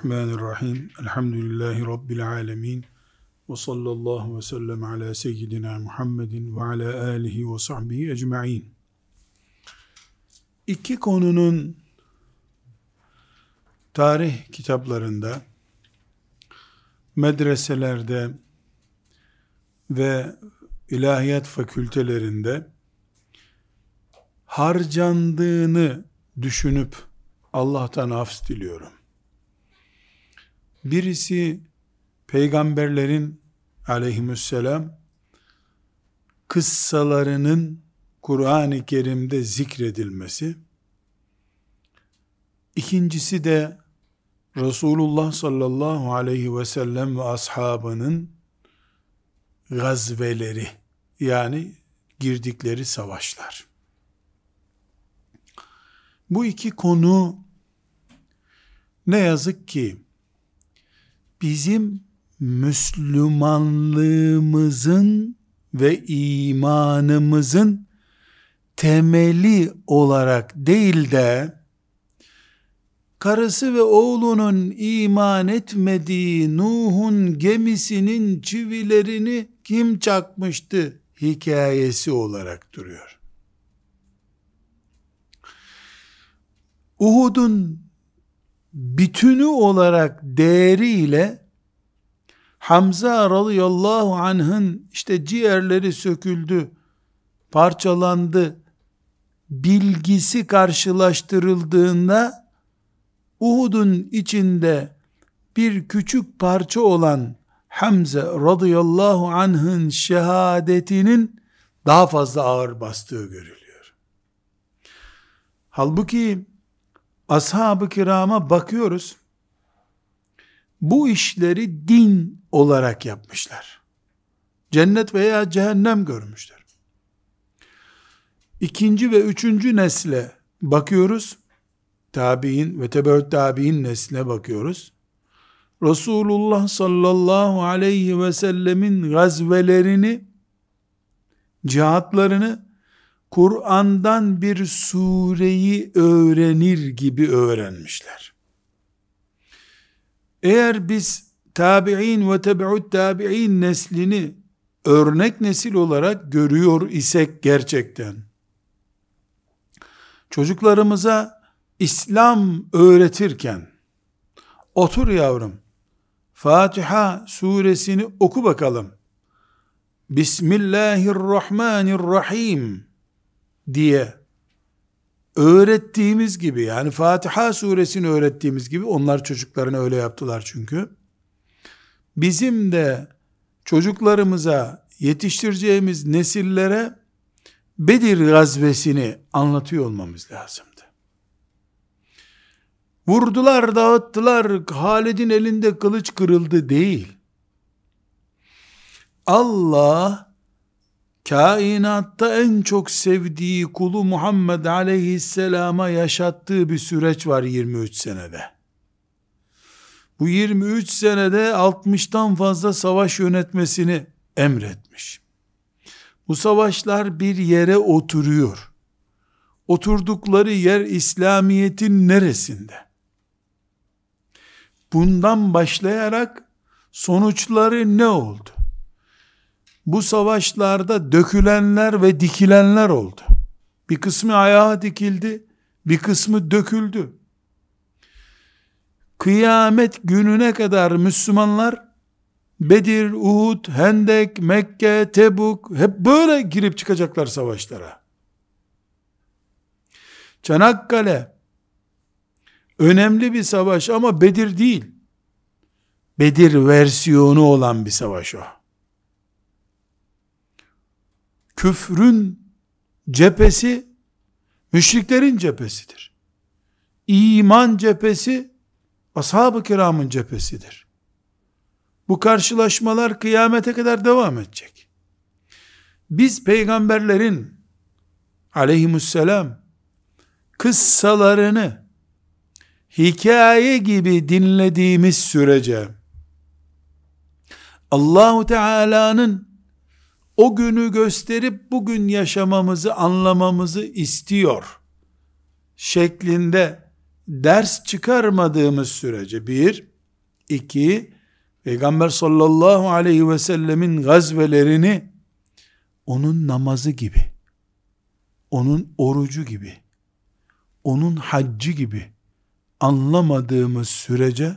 Bismillahirrahmanirrahim. Elhamdülillahi Rabbil alemin. Ve sallallahu ve sellem ala seyyidina Muhammedin ve ala alihi ve sahbihi ecma'in. İki konunun tarih kitaplarında, medreselerde ve ilahiyat fakültelerinde harcandığını düşünüp Allah'tan af diliyorum. Birisi peygamberlerin aleyhisselam kıssalarının Kur'an-ı Kerim'de zikredilmesi. İkincisi de Resulullah sallallahu aleyhi ve sellem ve ashabının gazveleri yani girdikleri savaşlar. Bu iki konu ne yazık ki bizim Müslümanlığımızın ve imanımızın temeli olarak değil de karısı ve oğlunun iman etmediği Nuh'un gemisinin çivilerini kim çakmıştı hikayesi olarak duruyor. Uhud'un bütünü olarak değeriyle Hamza radıyallahu anh'ın işte ciğerleri söküldü, parçalandı bilgisi karşılaştırıldığında Uhud'un içinde bir küçük parça olan Hamza radıyallahu anh'ın şehadetinin daha fazla ağır bastığı görülüyor. Halbuki ashab-ı kirama bakıyoruz. Bu işleri din olarak yapmışlar. Cennet veya cehennem görmüşler. İkinci ve üçüncü nesle bakıyoruz. Tabi'in ve tebeut tabi'in nesline bakıyoruz. Resulullah sallallahu aleyhi ve sellemin gazvelerini, cihatlarını Kur'an'dan bir sureyi öğrenir gibi öğrenmişler. Eğer biz tabi'in ve tebeut tabi'in neslini örnek nesil olarak görüyor isek gerçekten, çocuklarımıza İslam öğretirken, otur yavrum, Fatiha suresini oku bakalım. Bismillahirrahmanirrahim diye öğrettiğimiz gibi yani Fatiha suresini öğrettiğimiz gibi onlar çocuklarına öyle yaptılar çünkü. Bizim de çocuklarımıza yetiştireceğimiz nesillere Bedir gazvesini anlatıyor olmamız lazımdı. Vurdular, dağıttılar, Halid'in elinde kılıç kırıldı değil. Allah kainatta en çok sevdiği kulu Muhammed aleyhisselama yaşattığı bir süreç var 23 senede. Bu 23 senede 60'tan fazla savaş yönetmesini emretmiş. Bu savaşlar bir yere oturuyor. Oturdukları yer İslamiyet'in neresinde? Bundan başlayarak sonuçları ne oldu? Bu savaşlarda dökülenler ve dikilenler oldu. Bir kısmı ayağa dikildi, bir kısmı döküldü. Kıyamet gününe kadar Müslümanlar Bedir, Uhud, Hendek, Mekke, Tebuk hep böyle girip çıkacaklar savaşlara. Çanakkale önemli bir savaş ama Bedir değil. Bedir versiyonu olan bir savaş o küfrün cephesi müşriklerin cephesidir. İman cephesi ashab-ı kiramın cephesidir. Bu karşılaşmalar kıyamete kadar devam edecek. Biz peygamberlerin aleyhisselam kıssalarını hikaye gibi dinlediğimiz sürece Allahu Teala'nın o günü gösterip bugün yaşamamızı anlamamızı istiyor şeklinde ders çıkarmadığımız sürece bir, iki, Peygamber sallallahu aleyhi ve sellemin gazvelerini onun namazı gibi, onun orucu gibi, onun haccı gibi anlamadığımız sürece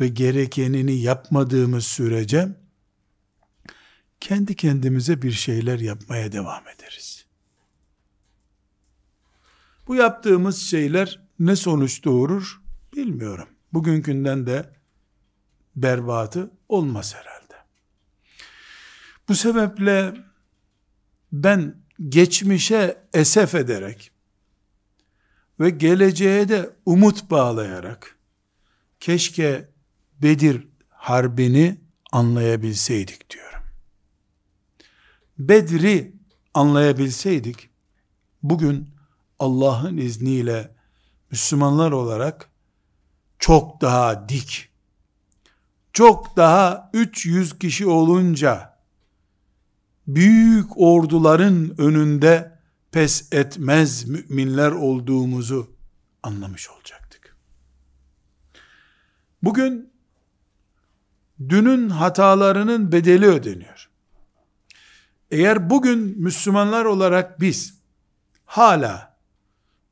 ve gerekenini yapmadığımız sürece kendi kendimize bir şeyler yapmaya devam ederiz. Bu yaptığımız şeyler ne sonuç doğurur bilmiyorum. Bugünkünden de berbatı olmaz herhalde. Bu sebeple ben geçmişe esef ederek ve geleceğe de umut bağlayarak keşke Bedir harbini anlayabilseydik diyorum. Bedri anlayabilseydik bugün Allah'ın izniyle Müslümanlar olarak çok daha dik, çok daha 300 kişi olunca büyük orduların önünde pes etmez müminler olduğumuzu anlamış olacaktık. Bugün dünün hatalarının bedeli ödeniyor. Eğer bugün Müslümanlar olarak biz hala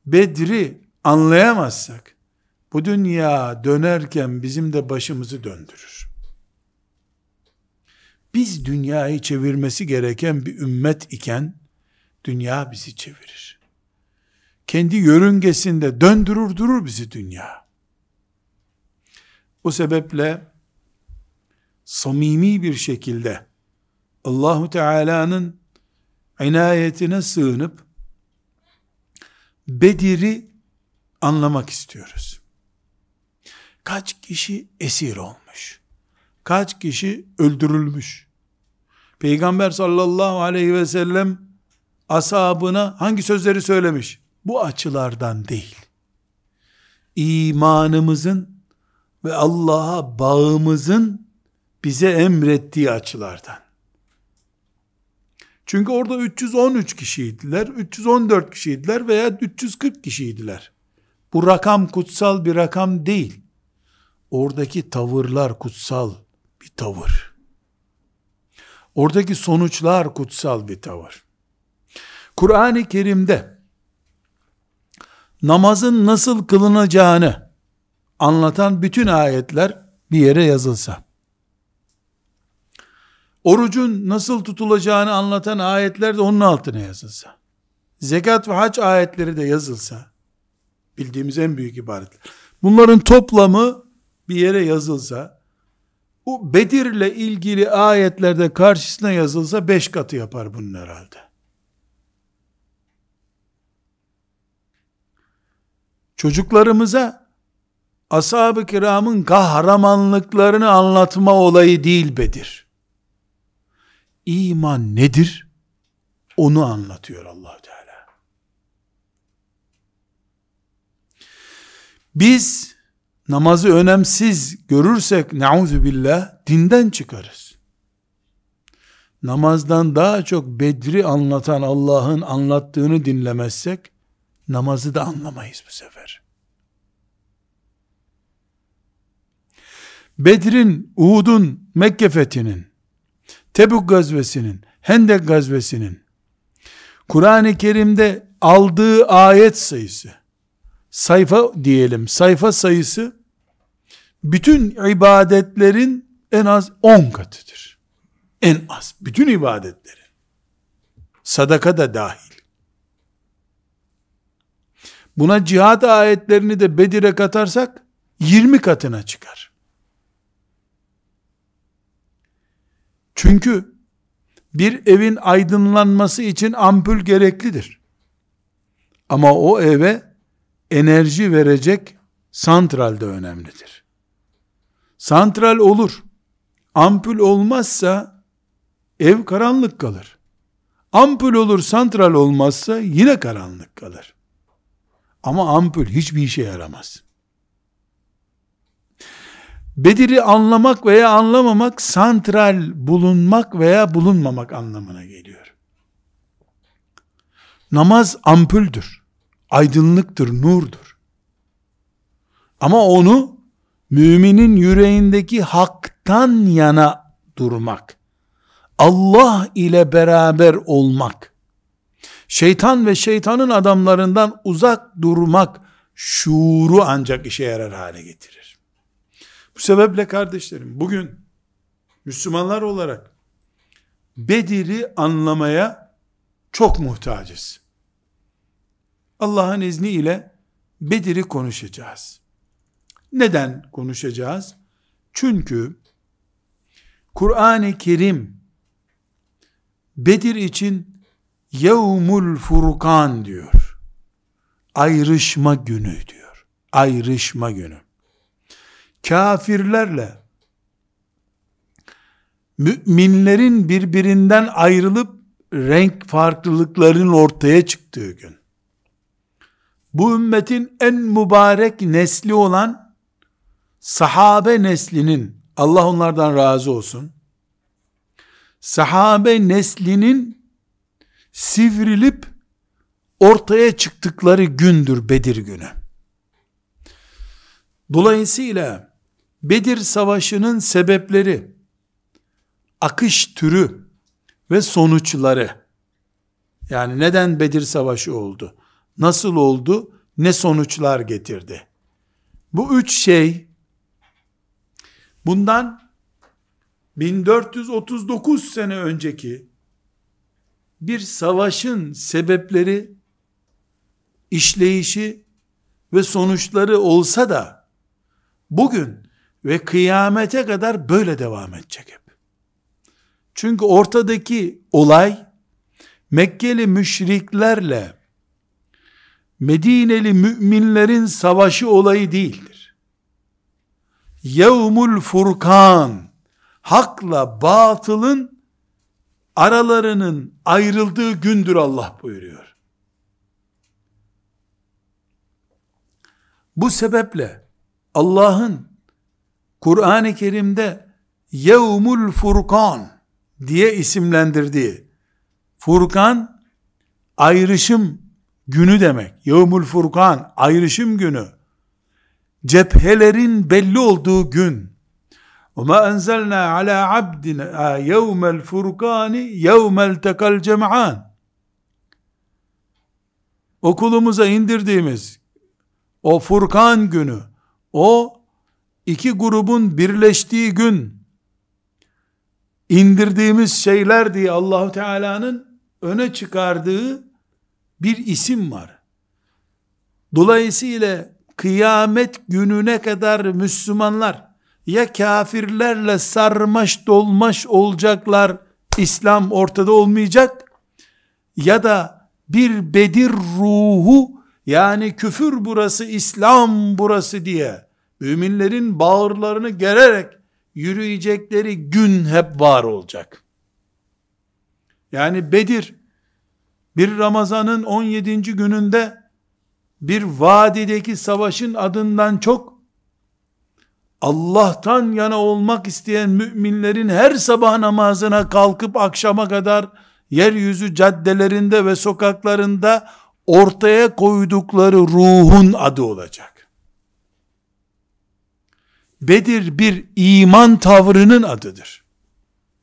Bedri anlayamazsak bu dünya dönerken bizim de başımızı döndürür. Biz dünyayı çevirmesi gereken bir ümmet iken dünya bizi çevirir. Kendi yörüngesinde döndürür durur bizi dünya. Bu sebeple samimi bir şekilde Allahu Teala'nın inayetine sığınıp Bedir'i anlamak istiyoruz. Kaç kişi esir olmuş? Kaç kişi öldürülmüş? Peygamber sallallahu aleyhi ve sellem ashabına hangi sözleri söylemiş? Bu açılardan değil. İmanımızın ve Allah'a bağımızın bize emrettiği açılardan. Çünkü orada 313 kişiydiler, 314 kişiydiler veya 340 kişiydiler. Bu rakam kutsal bir rakam değil. Oradaki tavırlar kutsal bir tavır. Oradaki sonuçlar kutsal bir tavır. Kur'an-ı Kerim'de namazın nasıl kılınacağını anlatan bütün ayetler bir yere yazılsa, orucun nasıl tutulacağını anlatan ayetler de onun altına yazılsa, zekat ve hac ayetleri de yazılsa, bildiğimiz en büyük ibaretler, bunların toplamı bir yere yazılsa, bu Bedir'le ilgili ayetlerde karşısına yazılsa beş katı yapar bunun herhalde. Çocuklarımıza ashab-ı kiramın kahramanlıklarını anlatma olayı değil Bedir. İman nedir? Onu anlatıyor allah Teala. Biz namazı önemsiz görürsek nauzu billah dinden çıkarız. Namazdan daha çok Bedri anlatan Allah'ın anlattığını dinlemezsek namazı da anlamayız bu sefer. Bedir'in, Uhud'un, Mekke fethinin, Tebük gazvesinin, Hendek gazvesinin, Kur'an-ı Kerim'de aldığı ayet sayısı, sayfa diyelim, sayfa sayısı, bütün ibadetlerin en az 10 katıdır. En az. Bütün ibadetlerin. Sadaka da dahil. Buna cihat ayetlerini de Bedir'e katarsak 20 katına çıkar. Çünkü bir evin aydınlanması için ampul gereklidir. Ama o eve enerji verecek santral de önemlidir. Santral olur. Ampul olmazsa ev karanlık kalır. Ampul olur santral olmazsa yine karanlık kalır. Ama ampul hiçbir işe yaramaz. Bedir'i anlamak veya anlamamak santral bulunmak veya bulunmamak anlamına geliyor. Namaz ampuldür. Aydınlıktır, nurdur. Ama onu müminin yüreğindeki haktan yana durmak, Allah ile beraber olmak, şeytan ve şeytanın adamlarından uzak durmak şuuru ancak işe yarar hale getirir. Bu sebeple kardeşlerim bugün Müslümanlar olarak Bedir'i anlamaya çok muhtacız. Allah'ın izniyle Bedir'i konuşacağız. Neden konuşacağız? Çünkü Kur'an-ı Kerim Bedir için Yevmul Furkan diyor. Ayrışma günü diyor. Ayrışma günü. Kafirlerle müminlerin birbirinden ayrılıp renk farklılıklarının ortaya çıktığı gün. Bu ümmetin en mübarek nesli olan sahabe neslinin Allah onlardan razı olsun. Sahabe neslinin sivrilip ortaya çıktıkları gündür Bedir günü. Dolayısıyla Bedir Savaşı'nın sebepleri, akış türü ve sonuçları, yani neden Bedir Savaşı oldu, nasıl oldu, ne sonuçlar getirdi. Bu üç şey, bundan 1439 sene önceki bir savaşın sebepleri, işleyişi ve sonuçları olsa da bugün ve kıyamete kadar böyle devam edecek hep. Çünkü ortadaki olay Mekkeli müşriklerle Medineli müminlerin savaşı olayı değildir. Yevmul Furkan hakla batılın aralarının ayrıldığı gündür Allah buyuruyor. Bu sebeple Allah'ın Kur'an-ı Kerim'de Yevmul Furkan diye isimlendirdiği Furkan ayrışım günü demek. Yevmul Furkan ayrışım günü. Cephelerin belli olduğu gün. وَمَا أَنْزَلْنَا عَلَى عَبْدِنَا يَوْمَ الْفُرْقَانِ يَوْمَ الْتَقَى الْجَمْعَانِ Okulumuza indirdiğimiz o Furkan günü, o iki grubun birleştiği gün, indirdiğimiz şeyler diye Allahu Teala'nın öne çıkardığı bir isim var. Dolayısıyla kıyamet gününe kadar Müslümanlar ya kafirlerle sarmaş dolmaş olacaklar, İslam ortada olmayacak ya da bir Bedir ruhu yani küfür burası, İslam burası diye müminlerin bağırlarını gererek yürüyecekleri gün hep var olacak. Yani Bedir bir Ramazan'ın 17. gününde bir vadideki savaşın adından çok Allah'tan yana olmak isteyen müminlerin her sabah namazına kalkıp akşama kadar yeryüzü caddelerinde ve sokaklarında ortaya koydukları ruhun adı olacak. Bedir bir iman tavrının adıdır.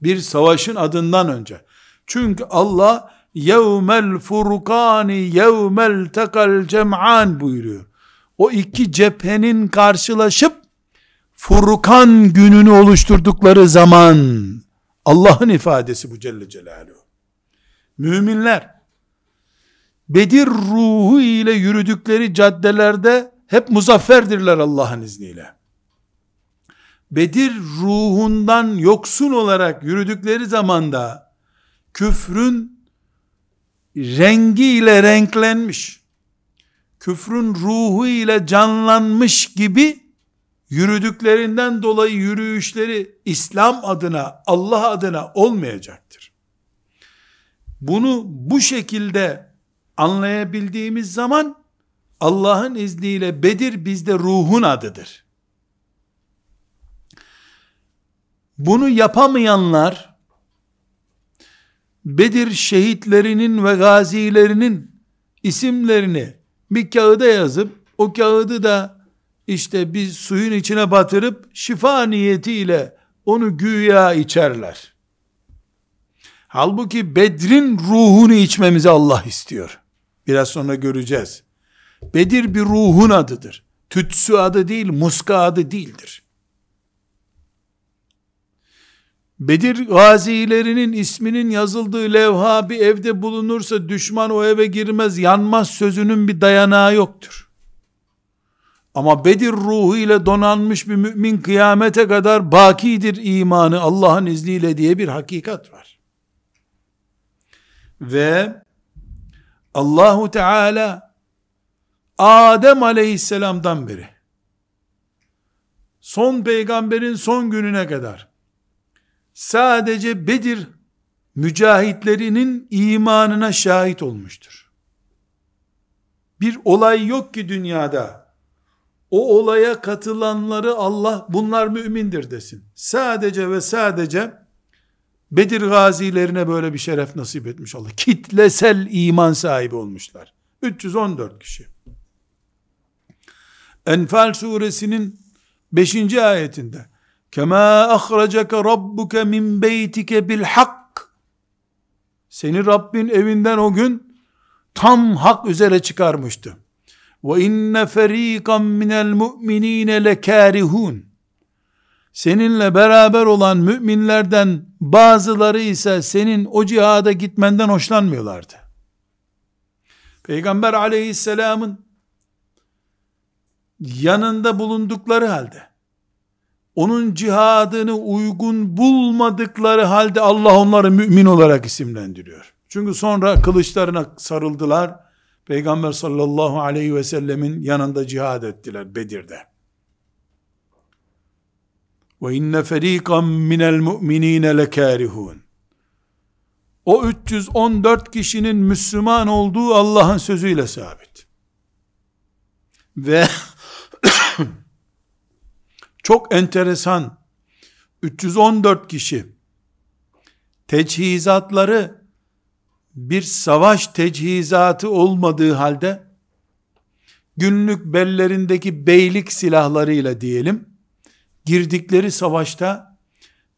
Bir savaşın adından önce. Çünkü Allah yevmel furkani yevmel tekal cem'an buyuruyor. O iki cephenin karşılaşıp Furkan gününü oluşturdukları zaman Allah'ın ifadesi bu Celle Celaluhu. Müminler Bedir ruhu ile yürüdükleri caddelerde hep muzafferdirler Allah'ın izniyle. Bedir ruhundan yoksun olarak yürüdükleri zamanda küfrün rengiyle renklenmiş, küfrün ruhu ile canlanmış gibi yürüdüklerinden dolayı yürüyüşleri İslam adına, Allah adına olmayacaktır. Bunu bu şekilde anlayabildiğimiz zaman Allah'ın izniyle Bedir bizde ruhun adıdır. Bunu yapamayanlar Bedir şehitlerinin ve gazilerinin isimlerini bir kağıda yazıp o kağıdı da işte biz suyun içine batırıp şifa niyetiyle onu güya içerler. Halbuki Bedir'in ruhunu içmemizi Allah istiyor. Biraz sonra göreceğiz. Bedir bir ruhun adıdır. Tütsü adı değil, muska adı değildir. Bedir gazilerinin isminin yazıldığı levha bir evde bulunursa düşman o eve girmez, yanmaz sözünün bir dayanağı yoktur. Ama Bedir ruhu ile donanmış bir mümin kıyamete kadar bakidir imanı Allah'ın izniyle diye bir hakikat var. Ve Allahu Teala Adem aleyhisselamdan beri son peygamberin son gününe kadar sadece Bedir mücahitlerinin imanına şahit olmuştur. Bir olay yok ki dünyada o olaya katılanları Allah bunlar mümindir desin. Sadece ve sadece Bedir gazilerine böyle bir şeref nasip etmiş Allah. Kitlesel iman sahibi olmuşlar. 314 kişi. Enfal suresinin 5. ayetinde Kema ahraceke rabbuke min beytike bil hak Seni Rabbin evinden o gün tam hak üzere çıkarmıştı. Ve inne feriqan minel mu'minine lekarihun Seninle beraber olan müminlerden bazıları ise senin o cihada gitmenden hoşlanmıyorlardı. Peygamber aleyhisselamın yanında bulundukları halde onun cihadını uygun bulmadıkları halde Allah onları mümin olarak isimlendiriyor. Çünkü sonra kılıçlarına sarıldılar. Peygamber sallallahu aleyhi ve sellemin yanında cihad ettiler Bedir'de. Ve inne feriqan minel mu'minine lekârihûn. O 314 kişinin Müslüman olduğu Allah'ın sözüyle sabit. Ve çok enteresan 314 kişi teçhizatları bir savaş teçhizatı olmadığı halde günlük bellerindeki beylik silahlarıyla diyelim girdikleri savaşta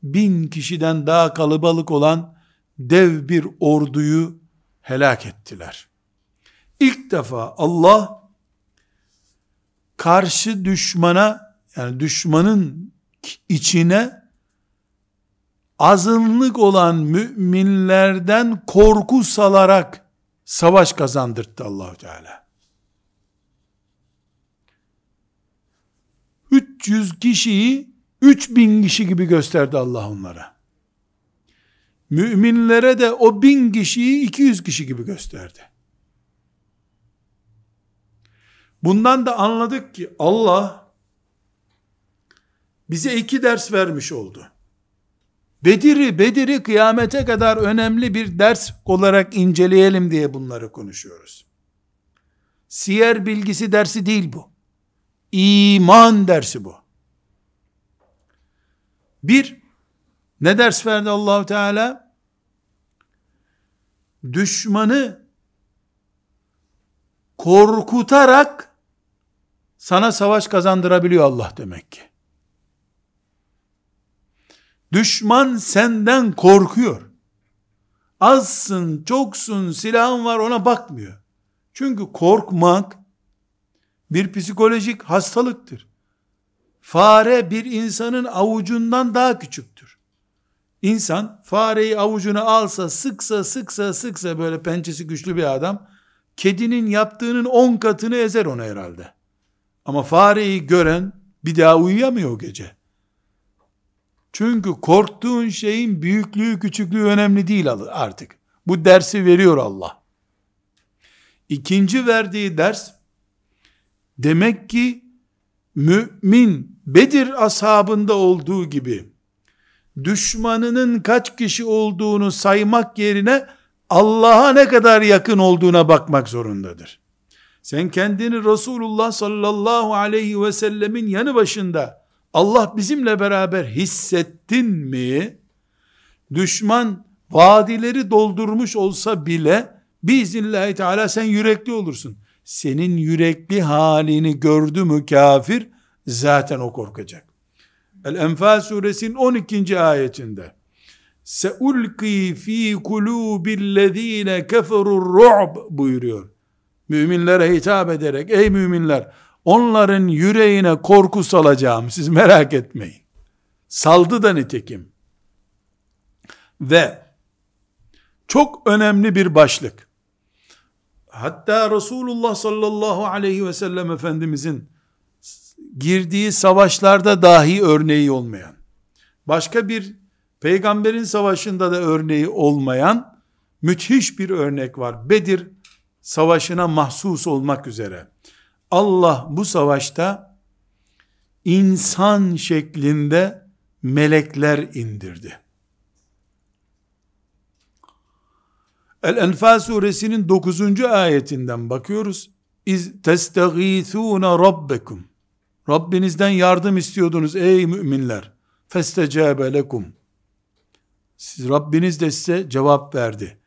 bin kişiden daha kalabalık olan dev bir orduyu helak ettiler. İlk defa Allah karşı düşmana yani düşmanın içine azınlık olan müminlerden korku salarak savaş kazandırdı Allahu Teala. 300 kişiyi 3000 kişi gibi gösterdi Allah onlara. Müminlere de o bin kişiyi 200 kişi gibi gösterdi. Bundan da anladık ki Allah bize iki ders vermiş oldu. Bedir'i, Bedir'i kıyamete kadar önemli bir ders olarak inceleyelim diye bunları konuşuyoruz. Siyer bilgisi dersi değil bu. İman dersi bu. Bir, ne ders verdi Allahu Teala? Düşmanı korkutarak sana savaş kazandırabiliyor Allah demek ki. Düşman senden korkuyor. Azsın, çoksun, silahın var ona bakmıyor. Çünkü korkmak bir psikolojik hastalıktır. Fare bir insanın avucundan daha küçüktür. İnsan fareyi avucuna alsa, sıksa, sıksa, sıksa böyle pençesi güçlü bir adam, kedinin yaptığının on katını ezer onu herhalde. Ama fareyi gören bir daha uyuyamıyor o gece. Çünkü korktuğun şeyin büyüklüğü küçüklüğü önemli değil artık. Bu dersi veriyor Allah. İkinci verdiği ders demek ki mümin Bedir ashabında olduğu gibi düşmanının kaç kişi olduğunu saymak yerine Allah'a ne kadar yakın olduğuna bakmak zorundadır. Sen kendini Resulullah sallallahu aleyhi ve sellemin yanı başında Allah bizimle beraber hissettin mi? Düşman vadileri doldurmuş olsa bile biiznillahü teala sen yürekli olursun. Senin yürekli halini gördü mü kafir zaten o korkacak. El-Enfal suresinin 12. ayetinde seulki fi kulubillezine keferur ru'b buyuruyor. Müminlere hitap ederek ey müminler onların yüreğine korku salacağım siz merak etmeyin. Saldı da nitekim. Ve çok önemli bir başlık. Hatta Resulullah sallallahu aleyhi ve sellem Efendimizin girdiği savaşlarda dahi örneği olmayan, başka bir peygamberin savaşında da örneği olmayan müthiş bir örnek var. Bedir savaşına mahsus olmak üzere. Allah bu savaşta insan şeklinde melekler indirdi. El-Enfal suresinin 9. ayetinden bakıyoruz. İz testagîthûne rabbekum. Rabbinizden yardım istiyordunuz ey müminler. Festecâbe lekum. Siz Rabbiniz de size cevap verdi.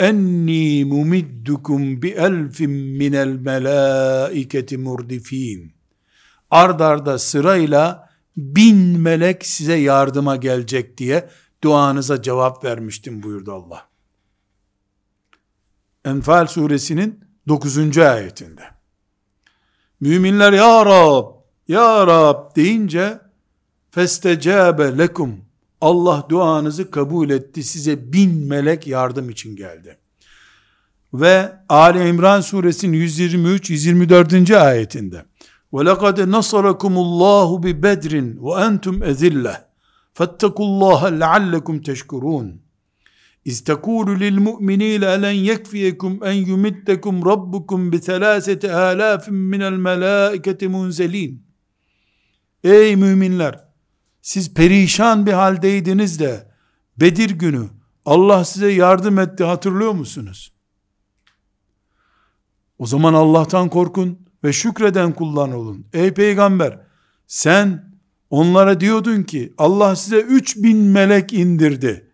Enni mumiddukum bi elfin minel melaiketi murdifin. Ard arda sırayla bin melek size yardıma gelecek diye duanıza cevap vermiştim buyurdu Allah. Enfal suresinin 9. ayetinde. Müminler ya Rab, ya Rab deyince festecabe lekum Allah duanızı kabul etti. Size bin melek yardım için geldi. Ve Ali İmran suresinin 123-124. ayetinde وَلَقَدْ نَصَرَكُمُ اللّٰهُ بِبَدْرٍ وَاَنْتُمْ اَذِلَّةً فَاتَّقُوا اللّٰهَ لَعَلَّكُمْ تَشْكُرُونَ İz tekulu lil mu'minîne elen yekfiyekum en yumiddekum rabbukum bi thelâseti âlâfin minel melâiketi munzelîn. Ey müminler! Siz perişan bir haldeydiniz de Bedir günü Allah size yardım etti hatırlıyor musunuz? O zaman Allah'tan korkun ve şükreden kullan olun. Ey peygamber sen onlara diyordun ki Allah size üç bin melek indirdi.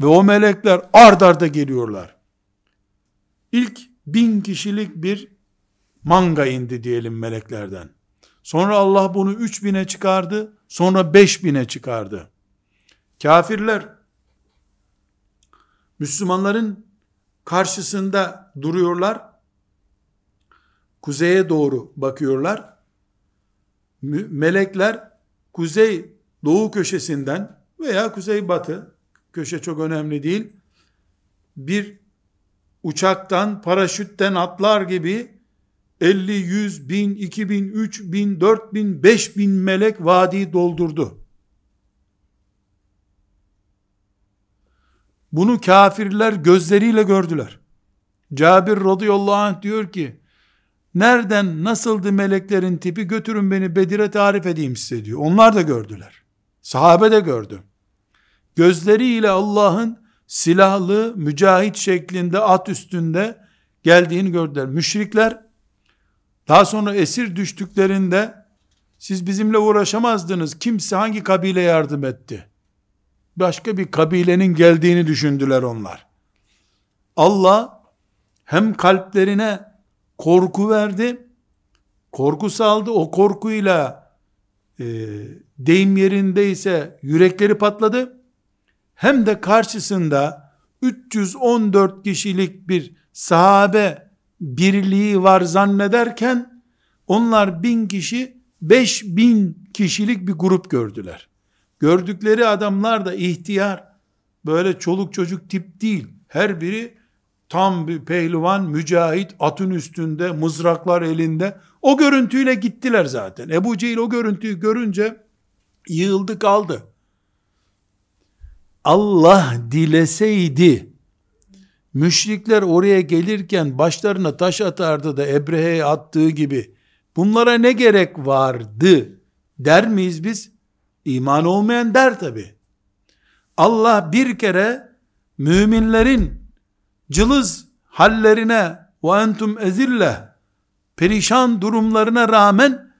Ve o melekler ard arda geliyorlar. İlk bin kişilik bir manga indi diyelim meleklerden. Sonra Allah bunu üç bine çıkardı. Sonra beş bine çıkardı. Kafirler Müslümanların karşısında duruyorlar. Kuzeye doğru bakıyorlar. Melekler kuzey doğu köşesinden veya kuzey batı köşe çok önemli değil. Bir uçaktan, paraşütten atlar gibi 50, 100, 1000, 2000, 3000, 4000, 5000 melek vadiyi doldurdu. Bunu kafirler gözleriyle gördüler. Cabir radıyallahu anh diyor ki, nereden nasıldı meleklerin tipi götürün beni Bedir'e tarif edeyim size diyor. Onlar da gördüler. Sahabe de gördü gözleriyle Allah'ın silahlı, mücahit şeklinde at üstünde geldiğini gördüler. Müşrikler daha sonra esir düştüklerinde siz bizimle uğraşamazdınız. Kimse hangi kabile yardım etti? Başka bir kabilenin geldiğini düşündüler onlar. Allah hem kalplerine korku verdi, korku saldı. O korkuyla e, deyim yerindeyse yürekleri patladı hem de karşısında 314 kişilik bir sahabe birliği var zannederken onlar bin kişi 5000 kişilik bir grup gördüler. Gördükleri adamlar da ihtiyar böyle çoluk çocuk tip değil. Her biri tam bir pehlivan, mücahit, atın üstünde, mızraklar elinde. O görüntüyle gittiler zaten. Ebu Cehil o görüntüyü görünce yığıldı kaldı. Allah dileseydi müşrikler oraya gelirken başlarına taş atardı da Ebrehe'ye attığı gibi bunlara ne gerek vardı der miyiz biz? İman olmayan der tabi. Allah bir kere müminlerin cılız hallerine ve entum ezille perişan durumlarına rağmen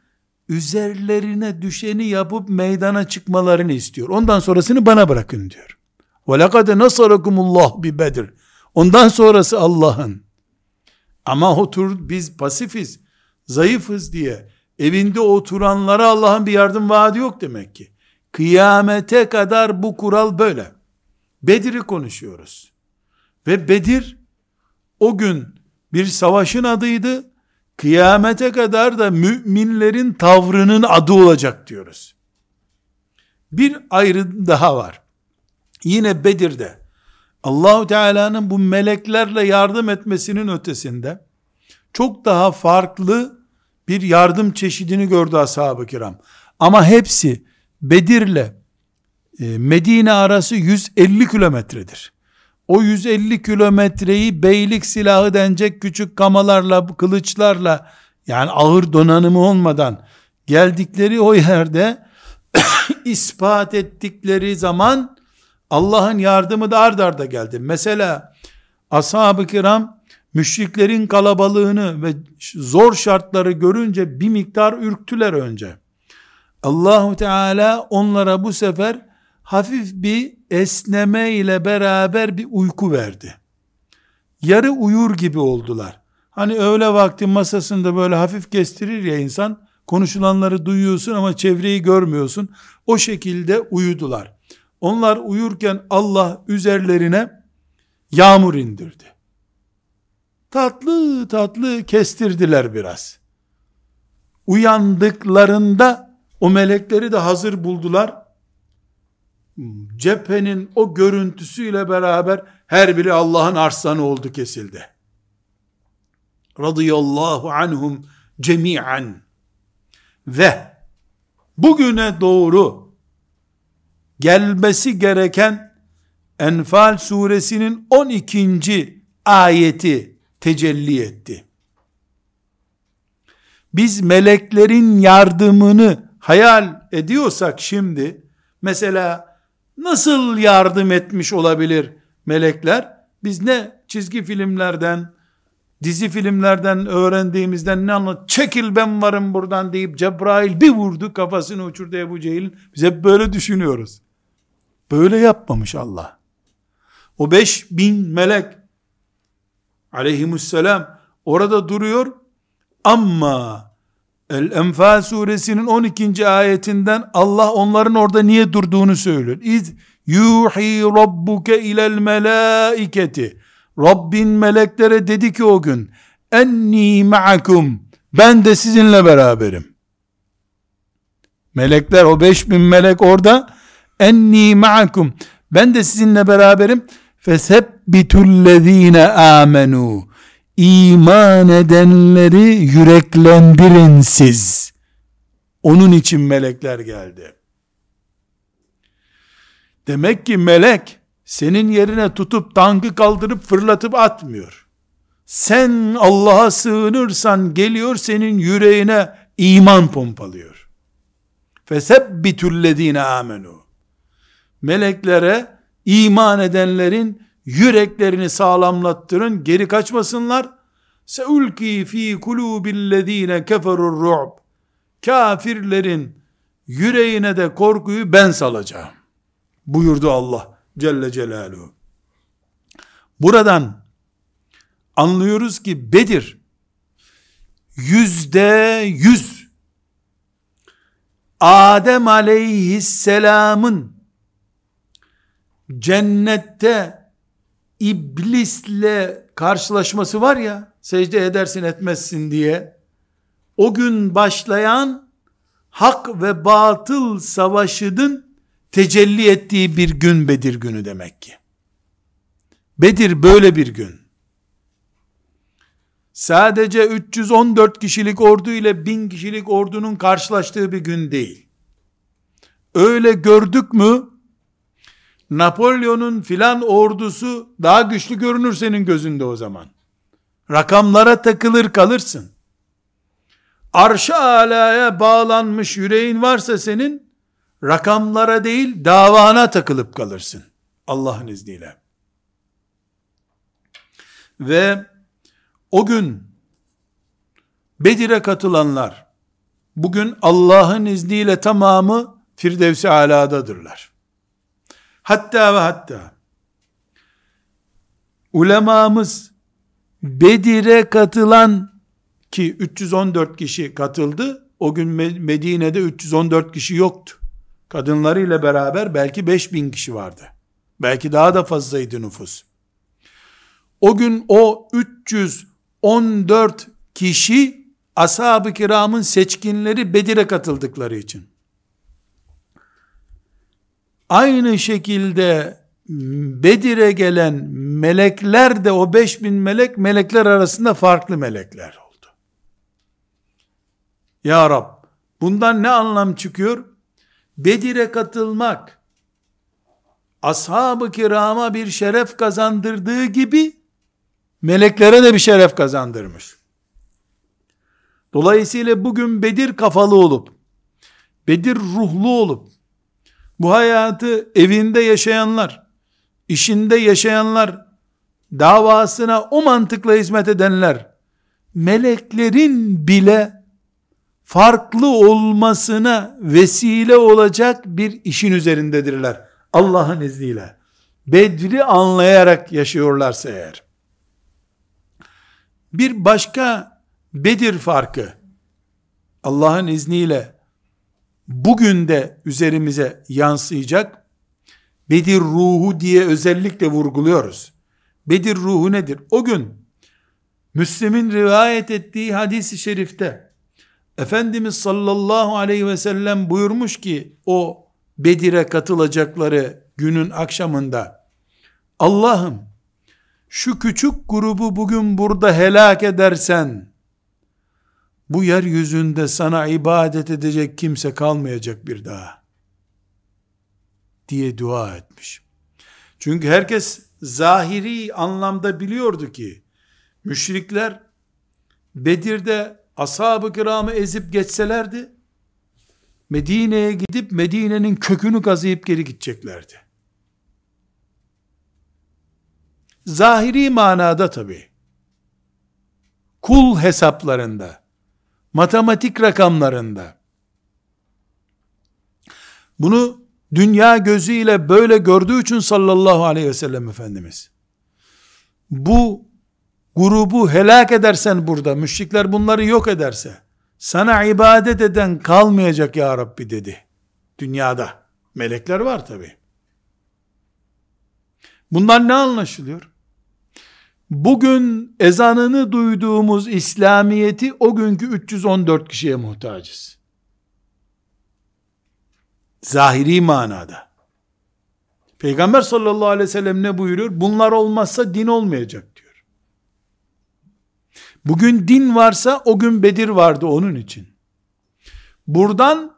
üzerlerine düşeni yapıp meydana çıkmalarını istiyor. Ondan sonrasını bana bırakın diyor. وَلَقَدْ نَصَرَكُمُ اللّٰهُ بِبَدْرٍ Ondan sonrası Allah'ın. Ama otur biz pasifiz, zayıfız diye evinde oturanlara Allah'ın bir yardım vaadi yok demek ki. Kıyamete kadar bu kural böyle. Bedir'i konuşuyoruz. Ve Bedir o gün bir savaşın adıydı. Kıyamete kadar da müminlerin tavrının adı olacak diyoruz. Bir ayrı daha var. Yine Bedir'de Allahu Teala'nın bu meleklerle yardım etmesinin ötesinde çok daha farklı bir yardım çeşidini gördü ashab-ı kiram. Ama hepsi Bedir'le e, Medine arası 150 kilometredir. O 150 kilometreyi beylik silahı denecek küçük kamalarla, kılıçlarla yani ağır donanımı olmadan geldikleri o yerde ispat ettikleri zaman Allah'ın yardımı da ard arda geldi. Mesela ashab-ı kiram müşriklerin kalabalığını ve zor şartları görünce bir miktar ürktüler önce. Allahu Teala onlara bu sefer hafif bir esneme ile beraber bir uyku verdi. Yarı uyur gibi oldular. Hani öğle vakti masasında böyle hafif kestirir ya insan, konuşulanları duyuyorsun ama çevreyi görmüyorsun. O şekilde uyudular. Onlar uyurken Allah üzerlerine yağmur indirdi. Tatlı tatlı kestirdiler biraz. Uyandıklarında o melekleri de hazır buldular cephenin o görüntüsüyle beraber her biri Allah'ın arslanı oldu kesildi. Radıyallahu anhum cemiyen ve bugüne doğru gelmesi gereken Enfal suresinin 12. ayeti tecelli etti. Biz meleklerin yardımını hayal ediyorsak şimdi mesela nasıl yardım etmiş olabilir melekler? Biz ne çizgi filmlerden, dizi filmlerden öğrendiğimizden ne anlat? Çekil ben varım buradan deyip Cebrail bir vurdu kafasını uçurdu Ebu Cehil'in. Biz hep böyle düşünüyoruz. Böyle yapmamış Allah. O beş bin melek aleyhimusselam orada duruyor ama El-Enfal suresinin 12. ayetinden Allah onların orada niye durduğunu söylüyor. İz yuhi rabbuke ilel melaiketi. Rabbin meleklere dedi ki o gün enni ma'akum ben de sizinle beraberim. Melekler o 5000 melek orada enni ma'akum ben de sizinle beraberim fesebbitullezine amenu iman edenleri yüreklendirin siz. Onun için melekler geldi. Demek ki melek senin yerine tutup tankı kaldırıp fırlatıp atmıyor. Sen Allah'a sığınırsan geliyor senin yüreğine iman pompalıyor. Fesebbitullezine amenu. Meleklere iman edenlerin yüreklerini sağlamlattırın, geri kaçmasınlar. Seulki fi kulubillezine keferur ru'b. Kafirlerin yüreğine de korkuyu ben salacağım. Buyurdu Allah Celle Celaluhu. Buradan anlıyoruz ki Bedir yüzde yüz Adem aleyhisselamın cennette iblisle karşılaşması var ya, secde edersin etmezsin diye, o gün başlayan hak ve batıl savaşının tecelli ettiği bir gün Bedir günü demek ki. Bedir böyle bir gün. Sadece 314 kişilik ordu ile 1000 kişilik ordunun karşılaştığı bir gün değil. Öyle gördük mü Napolyon'un filan ordusu daha güçlü görünür senin gözünde o zaman. Rakamlara takılır kalırsın. Arş-ı alaya bağlanmış yüreğin varsa senin, rakamlara değil davana takılıp kalırsın. Allah'ın izniyle. Ve o gün Bedir'e katılanlar, bugün Allah'ın izniyle tamamı Firdevs-i Ala'dadırlar. Hatta ve hatta ulemamız Bedir'e katılan ki 314 kişi katıldı. O gün Medine'de 314 kişi yoktu. Kadınlarıyla beraber belki 5000 kişi vardı. Belki daha da fazlaydı nüfus. O gün o 314 kişi ashab-ı kiramın seçkinleri Bedir'e katıldıkları için. Aynı şekilde Bedir'e gelen melekler de o 5000 melek melekler arasında farklı melekler oldu. Ya Rab bundan ne anlam çıkıyor? Bedir'e katılmak ashab-ı kirama bir şeref kazandırdığı gibi meleklere de bir şeref kazandırmış. Dolayısıyla bugün Bedir kafalı olup, Bedir ruhlu olup, bu hayatı evinde yaşayanlar, işinde yaşayanlar, davasına o mantıkla hizmet edenler, meleklerin bile farklı olmasına vesile olacak bir işin üzerindedirler. Allah'ın izniyle. Bedri anlayarak yaşıyorlarsa eğer. Bir başka Bedir farkı Allah'ın izniyle bugün de üzerimize yansıyacak. Bedir ruhu diye özellikle vurguluyoruz. Bedir ruhu nedir? O gün Müslim'in rivayet ettiği hadisi şerifte Efendimiz sallallahu aleyhi ve sellem buyurmuş ki o Bedir'e katılacakları günün akşamında Allah'ım şu küçük grubu bugün burada helak edersen bu yeryüzünde sana ibadet edecek kimse kalmayacak bir daha diye dua etmiş. Çünkü herkes zahiri anlamda biliyordu ki müşrikler Bedir'de ashab-ı kiramı ezip geçselerdi Medine'ye gidip Medine'nin kökünü kazıyıp geri gideceklerdi. Zahiri manada tabi. Kul hesaplarında, matematik rakamlarında. Bunu dünya gözüyle böyle gördüğü için sallallahu aleyhi ve sellem Efendimiz. Bu grubu helak edersen burada, müşrikler bunları yok ederse, sana ibadet eden kalmayacak ya Rabbi dedi. Dünyada. Melekler var tabi. Bundan ne anlaşılıyor? Bugün ezanını duyduğumuz İslamiyeti o günkü 314 kişiye muhtacız. Zahiri manada. Peygamber sallallahu aleyhi ve sellem ne buyuruyor? Bunlar olmazsa din olmayacak diyor. Bugün din varsa o gün Bedir vardı onun için. Buradan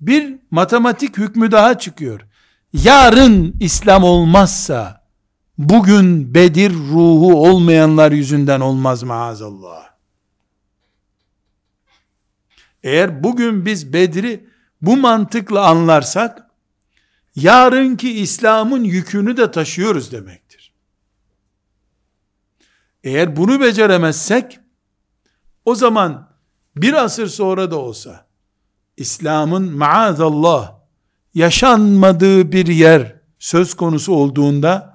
bir matematik hükmü daha çıkıyor. Yarın İslam olmazsa bugün Bedir ruhu olmayanlar yüzünden olmaz maazallah. Eğer bugün biz Bedir'i bu mantıkla anlarsak, yarınki İslam'ın yükünü de taşıyoruz demektir. Eğer bunu beceremezsek, o zaman bir asır sonra da olsa, İslam'ın maazallah yaşanmadığı bir yer söz konusu olduğunda,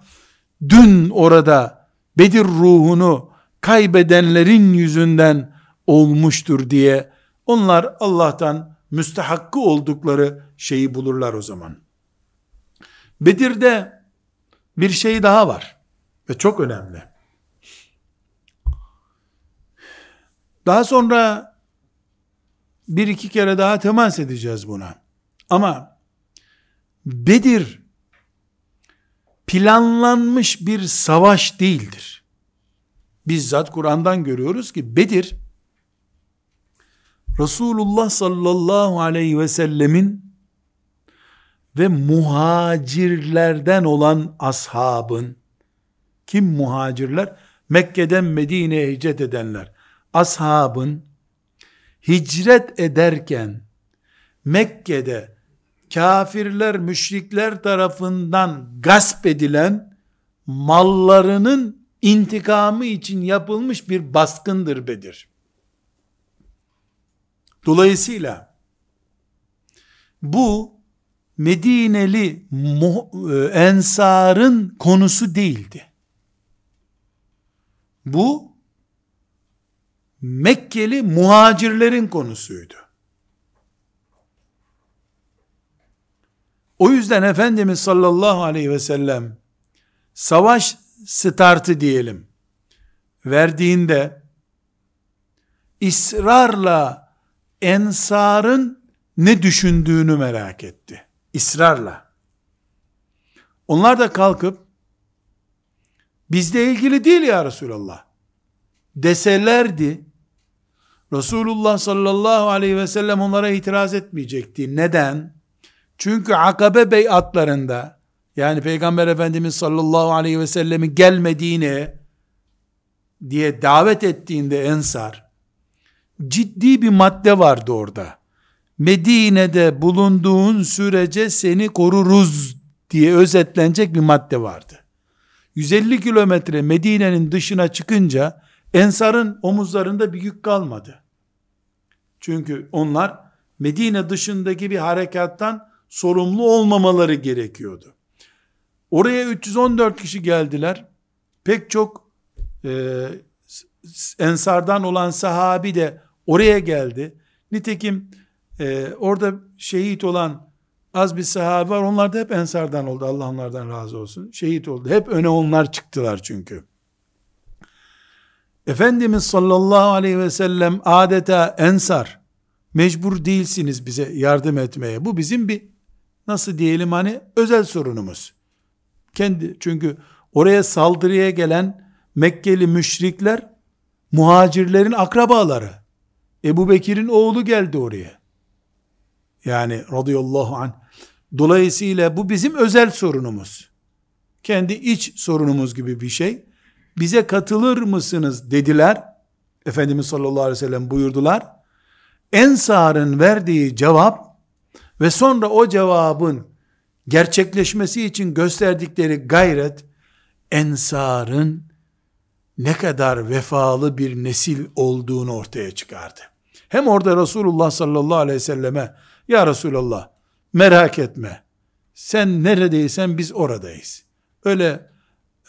dün orada Bedir ruhunu kaybedenlerin yüzünden olmuştur diye onlar Allah'tan müstehakkı oldukları şeyi bulurlar o zaman. Bedir'de bir şey daha var ve çok önemli. Daha sonra bir iki kere daha temas edeceğiz buna. Ama Bedir planlanmış bir savaş değildir. Bizzat Kur'an'dan görüyoruz ki Bedir Resulullah sallallahu aleyhi ve sellemin ve muhacirlerden olan ashabın kim muhacirler? Mekke'den Medine'ye hicret edenler. Ashabın hicret ederken Mekke'de kafirler, müşrikler tarafından gasp edilen mallarının intikamı için yapılmış bir baskındır Bedir. Dolayısıyla bu Medineli e, ensarın konusu değildi. Bu Mekkeli muhacirlerin konusuydu. O yüzden Efendimiz sallallahu aleyhi ve sellem savaş startı diyelim verdiğinde ısrarla ensarın ne düşündüğünü merak etti. İsrarla. Onlar da kalkıp bizle ilgili değil ya Resulallah deselerdi Resulullah sallallahu aleyhi ve sellem onlara itiraz etmeyecekti. Neden? Çünkü Akabe beyatlarında yani Peygamber Efendimiz sallallahu aleyhi ve sellemin gelmediğini diye davet ettiğinde Ensar ciddi bir madde vardı orada. Medine'de bulunduğun sürece seni koruruz diye özetlenecek bir madde vardı. 150 kilometre Medine'nin dışına çıkınca Ensar'ın omuzlarında bir yük kalmadı. Çünkü onlar Medine dışındaki bir harekattan sorumlu olmamaları gerekiyordu. Oraya 314 kişi geldiler. Pek çok e, ensardan olan sahabi de oraya geldi. Nitekim e, orada şehit olan az bir sahabi var. Onlar da hep ensardan oldu. Allah onlardan razı olsun. Şehit oldu. Hep öne onlar çıktılar çünkü. Efendimiz sallallahu aleyhi ve sellem adeta ensar mecbur değilsiniz bize yardım etmeye. Bu bizim bir nasıl diyelim hani özel sorunumuz. Kendi çünkü oraya saldırıya gelen Mekkeli müşrikler muhacirlerin akrabaları. Ebu Bekir'in oğlu geldi oraya. Yani radıyallahu anh. Dolayısıyla bu bizim özel sorunumuz. Kendi iç sorunumuz gibi bir şey. Bize katılır mısınız dediler. Efendimiz sallallahu aleyhi ve sellem buyurdular. Ensar'ın verdiği cevap ve sonra o cevabın gerçekleşmesi için gösterdikleri gayret Ensar'ın ne kadar vefalı bir nesil olduğunu ortaya çıkardı. Hem orada Resulullah sallallahu aleyhi ve selleme ya Resulallah merak etme sen neredeysen biz oradayız. Öyle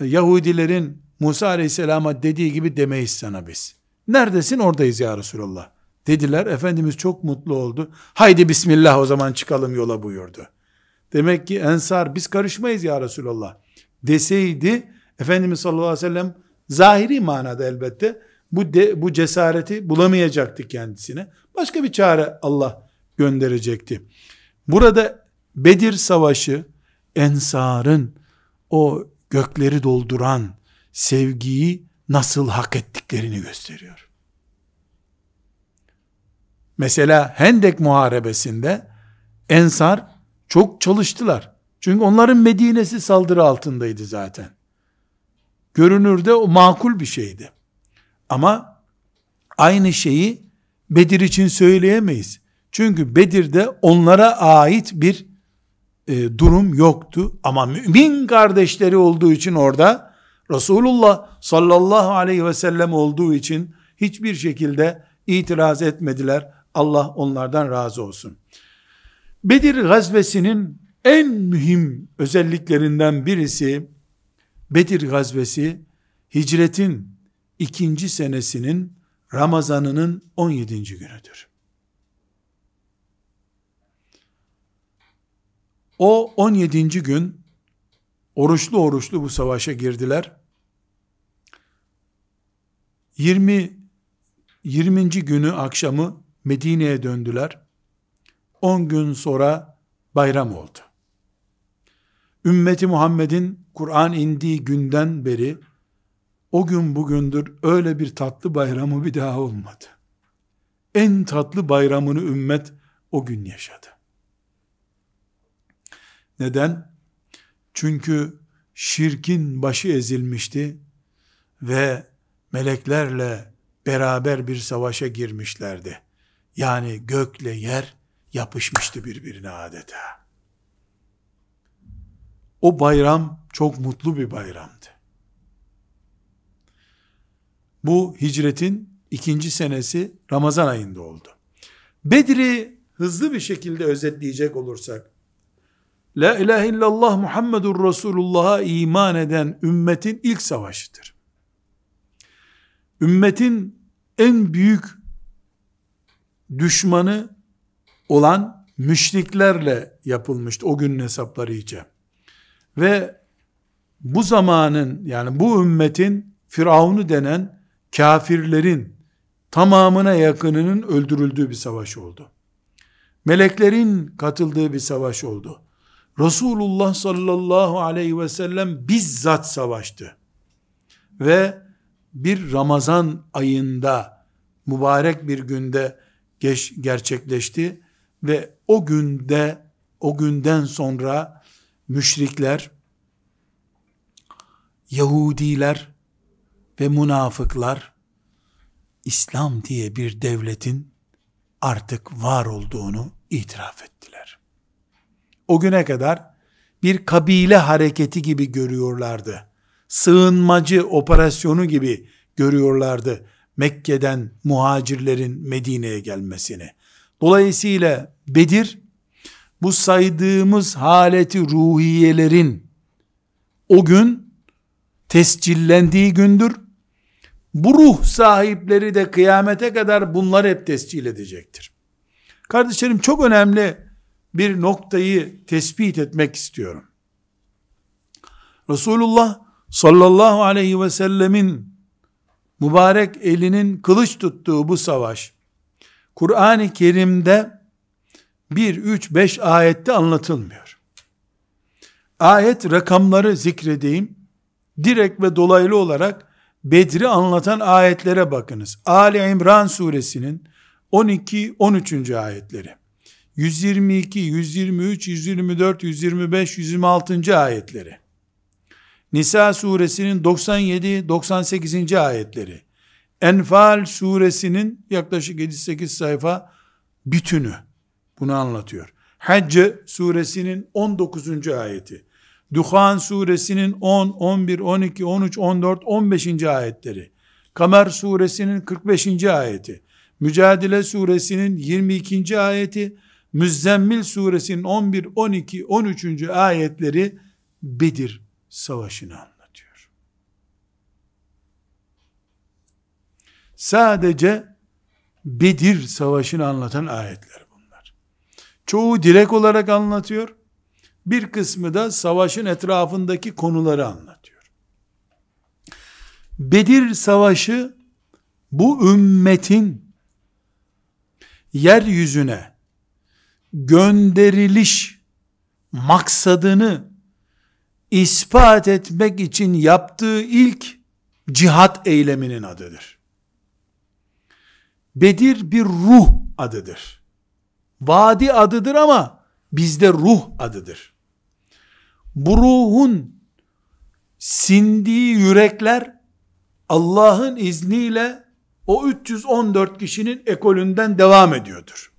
e, Yahudilerin Musa aleyhisselama dediği gibi demeyiz sana biz. Neredesin oradayız ya Resulallah. Dediler Efendimiz çok mutlu oldu. Haydi Bismillah o zaman çıkalım yola buyurdu. Demek ki Ensar biz karışmayız ya Resulallah deseydi Efendimiz sallallahu aleyhi ve sellem zahiri manada elbette bu de, bu cesareti bulamayacaktı kendisine. Başka bir çare Allah gönderecekti. Burada Bedir Savaşı Ensar'ın o gökleri dolduran sevgiyi nasıl hak ettiklerini gösteriyor. Mesela Hendek Muharebesi'nde Ensar çok çalıştılar. Çünkü onların Medine'si saldırı altındaydı zaten. Görünürde o makul bir şeydi. Ama aynı şeyi Bedir için söyleyemeyiz. Çünkü Bedir'de onlara ait bir e, durum yoktu. Ama mümin kardeşleri olduğu için orada Resulullah sallallahu aleyhi ve sellem olduğu için hiçbir şekilde itiraz etmediler. Allah onlardan razı olsun. Bedir gazvesinin en mühim özelliklerinden birisi Bedir gazvesi hicretin ikinci senesinin Ramazanının 17. günüdür. O 17. gün oruçlu oruçlu bu savaşa girdiler. 20 20. günü akşamı Medine'ye döndüler. 10 gün sonra bayram oldu. Ümmeti Muhammed'in Kur'an indiği günden beri o gün bugündür öyle bir tatlı bayramı bir daha olmadı. En tatlı bayramını ümmet o gün yaşadı. Neden? Çünkü şirkin başı ezilmişti ve meleklerle beraber bir savaşa girmişlerdi. Yani gökle yer yapışmıştı birbirine adeta. O bayram çok mutlu bir bayramdı. Bu hicretin ikinci senesi Ramazan ayında oldu. Bedir'i hızlı bir şekilde özetleyecek olursak, La ilahe illallah Muhammedur Resulullah'a iman eden ümmetin ilk savaşıdır. Ümmetin en büyük düşmanı olan müşriklerle yapılmıştı o günün hesapları iyice. Ve bu zamanın yani bu ümmetin Firavun'u denen kafirlerin tamamına yakınının öldürüldüğü bir savaş oldu. Meleklerin katıldığı bir savaş oldu. Resulullah sallallahu aleyhi ve sellem bizzat savaştı. Ve bir Ramazan ayında mübarek bir günde geç, gerçekleşti ve o günde o günden sonra müşrikler Yahudiler ve münafıklar İslam diye bir devletin artık var olduğunu itiraf ettiler. O güne kadar bir kabile hareketi gibi görüyorlardı. Sığınmacı operasyonu gibi görüyorlardı Mekke'den muhacirlerin Medine'ye gelmesini. Dolayısıyla Bedir bu saydığımız haleti ruhiyelerin o gün tescillendiği gündür. Bu ruh sahipleri de kıyamete kadar bunlar hep tescil edecektir. Kardeşlerim çok önemli bir noktayı tespit etmek istiyorum. Resulullah sallallahu aleyhi ve sellemin mübarek elinin kılıç tuttuğu bu savaş, Kur'an-ı Kerim'de 1, 3, 5 ayette anlatılmıyor. Ayet rakamları zikredeyim. Direkt ve dolaylı olarak Bedri anlatan ayetlere bakınız. Ali İmran suresinin 12, 13. ayetleri. 122, 123, 124, 125, 126. ayetleri. Nisa suresinin 97, 98. ayetleri. Enfal suresinin yaklaşık 7-8 sayfa bütünü bunu anlatıyor. Haccı suresinin 19. ayeti. Duhan suresinin 10, 11, 12, 13, 14, 15. ayetleri. Kamer suresinin 45. ayeti. Mücadele suresinin 22. ayeti. Müzzemmil suresinin 11, 12, 13. ayetleri Bedir savaşını anlatıyor. Sadece Bedir savaşını anlatan ayetler bunlar. Çoğu direkt olarak anlatıyor. Bir kısmı da savaşın etrafındaki konuları anlatıyor. Bedir savaşı bu ümmetin yeryüzüne gönderiliş maksadını ispat etmek için yaptığı ilk cihat eyleminin adıdır. Bedir bir ruh adıdır. Vadi adıdır ama bizde ruh adıdır. Bu ruhun sindiği yürekler Allah'ın izniyle o 314 kişinin ekolünden devam ediyordur.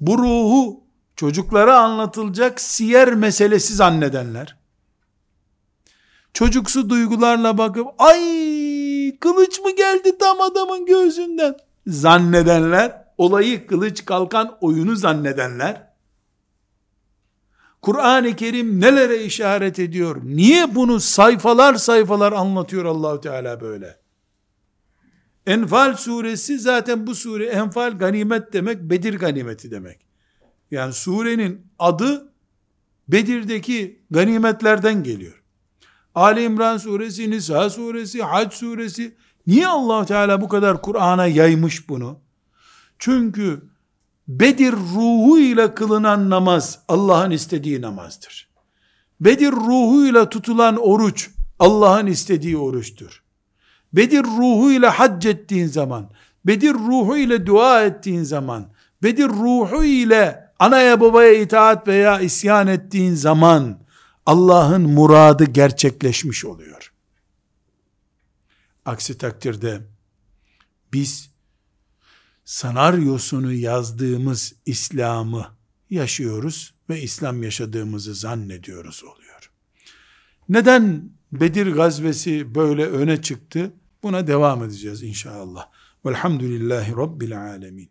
Bu ruhu çocuklara anlatılacak siyer meselesi zannedenler, çocuksu duygularla bakıp, ay kılıç mı geldi tam adamın gözünden zannedenler, olayı kılıç kalkan oyunu zannedenler, Kur'an-ı Kerim nelere işaret ediyor? Niye bunu sayfalar sayfalar anlatıyor Allahu Teala böyle? Enfal suresi zaten bu sure Enfal ganimet demek, Bedir ganimeti demek. Yani surenin adı Bedir'deki ganimetlerden geliyor. Ali İmran suresi, Nisa suresi, Hac suresi. Niye allah Teala bu kadar Kur'an'a yaymış bunu? Çünkü Bedir ruhu ile kılınan namaz Allah'ın istediği namazdır. Bedir ruhuyla tutulan oruç Allah'ın istediği oruçtur. Bedir ruhu ile hac ettiğin zaman, Bedir ruhu ile dua ettiğin zaman, Bedir ruhu ile anaya babaya itaat veya isyan ettiğin zaman Allah'ın muradı gerçekleşmiş oluyor. Aksi takdirde biz sanaryosunu yazdığımız İslam'ı yaşıyoruz ve İslam yaşadığımızı zannediyoruz oluyor. Neden Bedir gazvesi böyle öne çıktı? Buna devam edeceğiz inşallah. Velhamdülillahi Rabbil alemin.